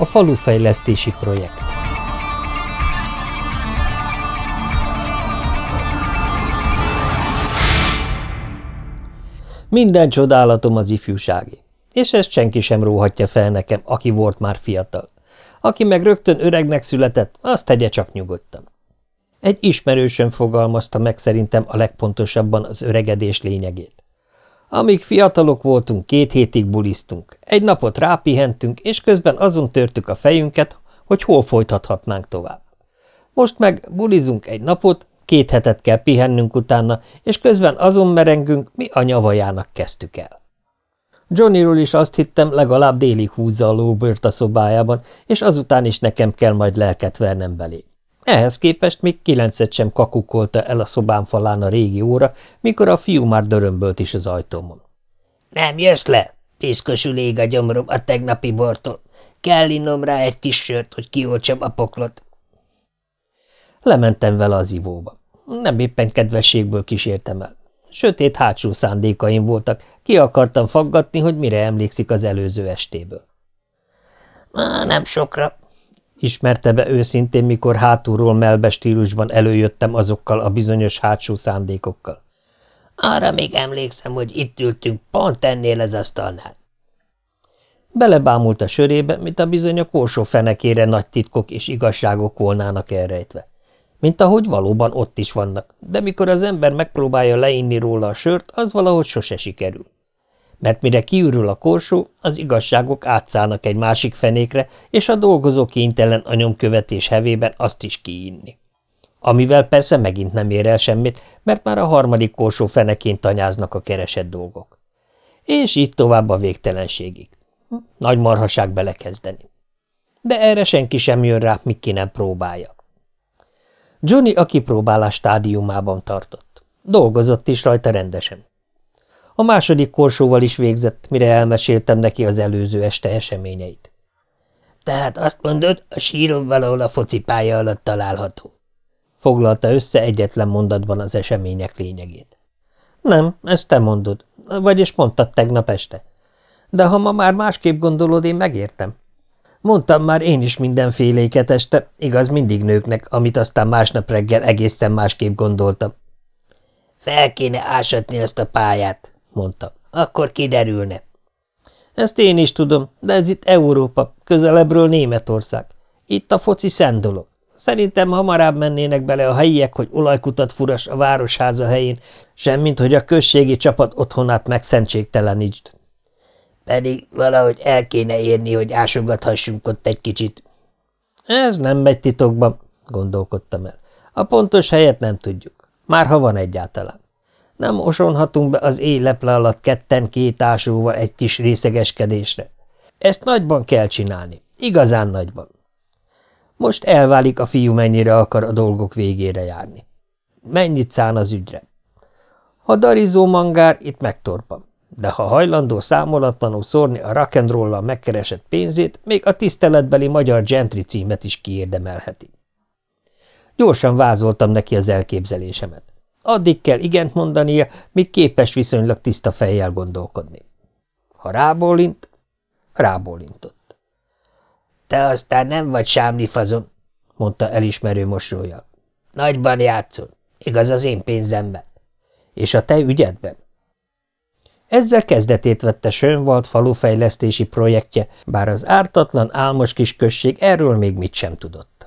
A falufejlesztési projekt Minden csodálatom az ifjúsági, és ezt senki sem róhatja fel nekem, aki volt már fiatal. Aki meg rögtön öregnek született, azt tegye csak nyugodtan. Egy ismerősön fogalmazta meg szerintem a legpontosabban az öregedés lényegét. Amíg fiatalok voltunk, két hétig bulisztunk, egy napot rápihentünk, és közben azon törtük a fejünket, hogy hol folytathatnánk tovább. Most meg bulizunk egy napot, két hetet kell pihennünk utána, és közben azon merengünk, mi a nyavajának kezdtük el. Johnnyról is azt hittem, legalább délig húzza a lóbört a szobájában, és azután is nekem kell majd lelket vernem belé. Ehhez képest még kilencet sem kakukolta el a szobám falán a régi óra, mikor a fiú már dörömbölt is az ajtómon. – Nem jössz le? Piszkosul ég a gyomrom a tegnapi bortól. Kell innom rá egy kis sört, hogy kioltsam a poklot. Lementem vele az ivóba. Nem éppen kedvességből kísértem el. Sötét hátsó szándékaim voltak, ki akartam faggatni, hogy mire emlékszik az előző estéből. – Nem sokra, ismerte be őszintén, mikor hátulról melbe stílusban előjöttem azokkal a bizonyos hátsó szándékokkal. Arra még emlékszem, hogy itt ültünk pont ennél az asztalnál. Belebámult a sörébe, mint a bizony a korsó fenekére nagy titkok és igazságok volnának elrejtve. Mint ahogy valóban ott is vannak, de mikor az ember megpróbálja leinni róla a sört, az valahogy sose sikerül mert mire kiürül a korsó, az igazságok átszállnak egy másik fenékre, és a dolgozó kénytelen a nyomkövetés hevében azt is kiinni. Amivel persze megint nem ér el semmit, mert már a harmadik korsó fenekén tanyáznak a keresett dolgok. És így tovább a végtelenségig. Nagy marhaság belekezdeni. De erre senki sem jön rá, míg ki nem próbálja. Johnny a kipróbálás stádiumában tartott. Dolgozott is rajta rendesen. A második korsóval is végzett, mire elmeséltem neki az előző este eseményeit. Tehát azt mondod, a sírom valahol a focipálya alatt található. Foglalta össze egyetlen mondatban az események lényegét. Nem, ezt te mondod, vagyis mondtad tegnap este. De ha ma már másképp gondolod, én megértem. Mondtam már én is mindenféléket este, igaz mindig nőknek, amit aztán másnap reggel egészen másképp gondoltam. Fel kéne ásatni azt a pályát, mondta. Akkor kiderülne. Ezt én is tudom, de ez itt Európa, közelebbről Németország. Itt a foci szent dolog. Szerintem hamarabb mennének bele a helyiek, hogy olajkutat furas a városháza helyén, semmint, hogy a községi csapat otthonát megszentségtelenítsd. Pedig valahogy el kéne érni, hogy ásogathassunk ott egy kicsit. Ez nem megy titokban, gondolkodtam el. A pontos helyet nem tudjuk. Már ha van egyáltalán. Nem osonhatunk be az éjleple alatt ketten két ásóval egy kis részegeskedésre. Ezt nagyban kell csinálni, igazán nagyban. Most elválik a fiú, mennyire akar a dolgok végére járni. Mennyit szán az ügyre? Ha darizó mangár, itt megtorpan, de ha hajlandó számolatlanul szórni a rock'n'roll megkeresett pénzét, még a tiszteletbeli magyar gentry címet is kiérdemelheti. Gyorsan vázoltam neki az elképzelésemet. Addig kell igent mondania, míg képes viszonylag tiszta fejjel gondolkodni. Ha rábólint, rábólintott. – Te aztán nem vagy sámlifazon, mondta elismerő mosolyjal. – Nagyban játszol, igaz az én pénzemben. És a te ügyedben? Ezzel kezdetét vette Sönwald falufejlesztési projektje, bár az ártatlan, álmos kis község erről még mit sem tudott.